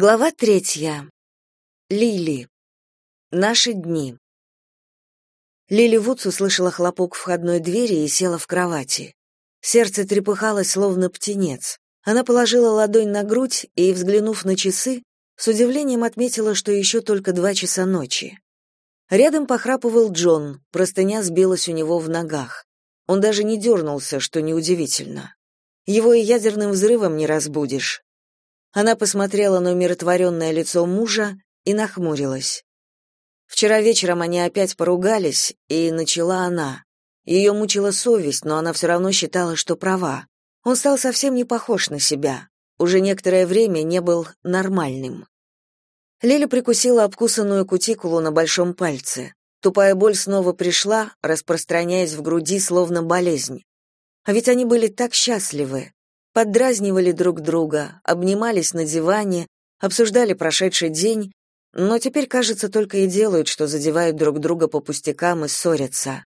Глава третья. Лили. Наши дни. Лили Вудс услышала хлопок входной двери и села в кровати. Сердце трепыхалось, словно птенец. Она положила ладонь на грудь и, взглянув на часы, с удивлением отметила, что еще только два часа ночи. Рядом похрапывал Джон, простыня сбилась у него в ногах. Он даже не дернулся, что неудивительно. Его и ядерным взрывом не разбудишь. Она посмотрела на умиротворенное лицо мужа и нахмурилась. Вчера вечером они опять поругались, и начала она. Ее мучила совесть, но она все равно считала, что права. Он стал совсем не похож на себя. Уже некоторое время не был нормальным. Лиля прикусила обкусанную кутикулу на большом пальце. Тупая боль снова пришла, распространяясь в груди, словно болезнь. А ведь они были так счастливы поддразнивали друг друга, обнимались на диване, обсуждали прошедший день, но теперь, кажется, только и делают, что задевают друг друга по пустякам и ссорятся.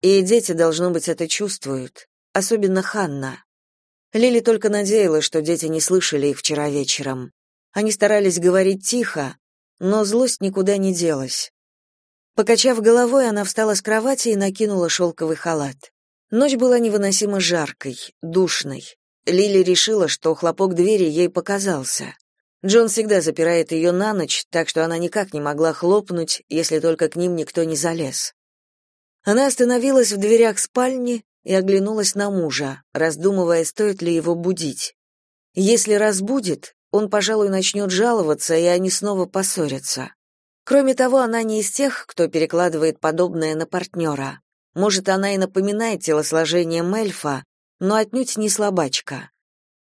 И дети, должно быть, это чувствуют, особенно Ханна. Лили только надеялась, что дети не слышали их вчера вечером. Они старались говорить тихо, но злость никуда не делась. Покачав головой, она встала с кровати и накинула шелковый халат. Ночь была невыносимо жаркой, душной. Лили решила, что хлопок двери ей показался. Джон всегда запирает ее на ночь, так что она никак не могла хлопнуть, если только к ним никто не залез. Она остановилась в дверях спальни и оглянулась на мужа, раздумывая, стоит ли его будить. Если разбудит, он, пожалуй, начнет жаловаться, и они снова поссорятся. Кроме того, она не из тех, кто перекладывает подобное на партнера. Может, она и напоминает телосложение Мельфа, но отнюдь не слабачка.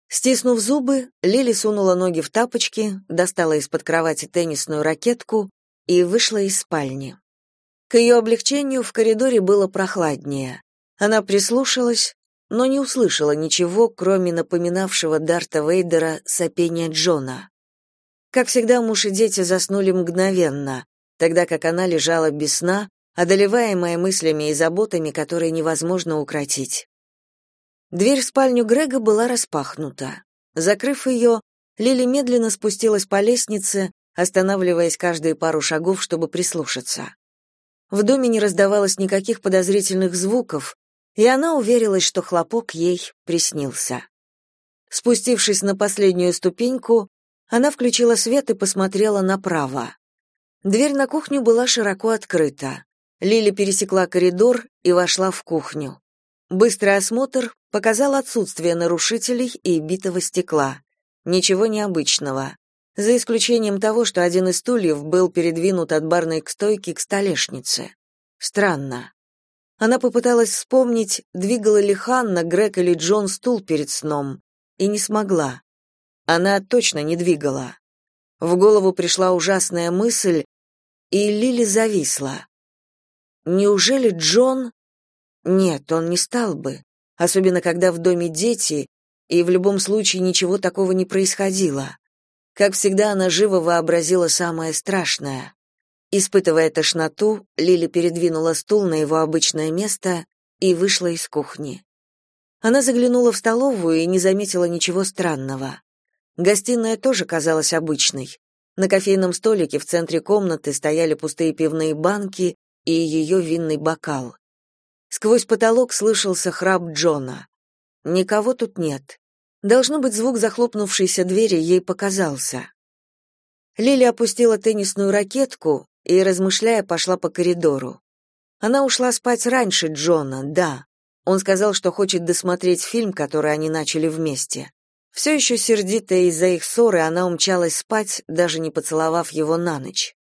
Стиснув зубы, Лили сунула ноги в тапочки, достала из-под кровати теннисную ракетку и вышла из спальни. К ее облегчению в коридоре было прохладнее. Она прислушалась, но не услышала ничего, кроме напоминавшего Дарта Вейдера сопения Джона. Как всегда, муж и дети заснули мгновенно, тогда как она лежала без сна, одолеваемая мыслями и заботами, которые невозможно укротить. Дверь в спальню Грега была распахнута. Закрыв ее, Лили медленно спустилась по лестнице, останавливаясь каждые пару шагов, чтобы прислушаться. В доме не раздавалось никаких подозрительных звуков, и она уверилась, что хлопок ей приснился. Спустившись на последнюю ступеньку, она включила свет и посмотрела направо. Дверь на кухню была широко открыта. Лили пересекла коридор и вошла в кухню. Быстрый осмотр показал отсутствие нарушителей и битого стекла. Ничего необычного. За исключением того, что один из стульев был передвинут от барной к стойке к столешнице. Странно. Она попыталась вспомнить, двигала ли Ханна, Грег или Джон стул перед сном, и не смогла. Она точно не двигала. В голову пришла ужасная мысль, и Лили зависла. Неужели Джон нет, он не стал бы, особенно когда в доме дети, и в любом случае ничего такого не происходило. Как всегда, она живо вообразила самое страшное. Испытывая тошноту, Лили передвинула стул на его обычное место и вышла из кухни. Она заглянула в столовую и не заметила ничего странного. Гостиная тоже казалась обычной. На кофейном столике в центре комнаты стояли пустые пивные банки и ее винный бокал. Сквозь потолок слышался храп Джона. Никого тут нет. Должно быть, звук захлопнувшейся двери ей показался. Лили опустила теннисную ракетку и, размышляя, пошла по коридору. Она ушла спать раньше Джона, да. Он сказал, что хочет досмотреть фильм, который они начали вместе. Все еще сердитая из-за их ссоры, она умчалась спать, даже не поцеловав его на ночь.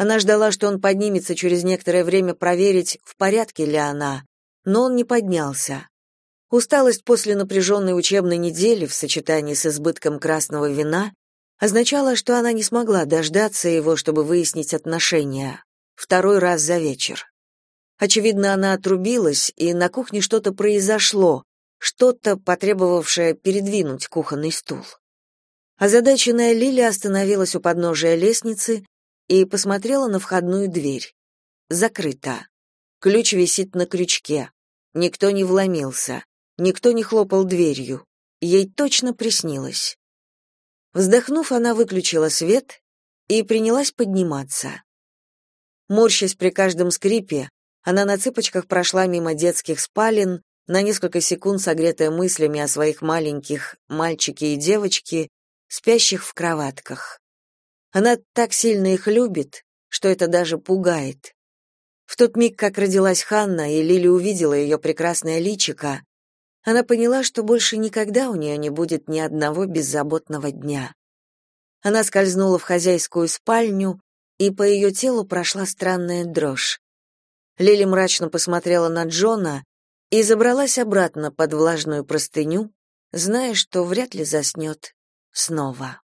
Она ждала, что он поднимется через некоторое время проверить, в порядке ли она, но он не поднялся. Усталость после напряженной учебной недели в сочетании с избытком красного вина означала, что она не смогла дождаться его, чтобы выяснить отношения. Второй раз за вечер. Очевидно, она отрубилась, и на кухне что-то произошло, что-то, потребовавшее передвинуть кухонный стул. Озадаченная Лили остановилась у подножия лестницы и посмотрела на входную дверь. Закрыта. Ключ висит на крючке. Никто не вломился. Никто не хлопал дверью. Ей точно приснилось. Вздохнув, она выключила свет и принялась подниматься. Морщась при каждом скрипе, она на цыпочках прошла мимо детских спален, на несколько секунд согретая мыслями о своих маленьких мальчике и девочке, спящих в кроватках. Она так сильно их любит, что это даже пугает. В тот миг, как родилась Ханна, и Лили увидела ее прекрасное личико, она поняла, что больше никогда у нее не будет ни одного беззаботного дня. Она скользнула в хозяйскую спальню, и по ее телу прошла странная дрожь. Лили мрачно посмотрела на Джона и забралась обратно под влажную простыню, зная, что вряд ли заснет снова.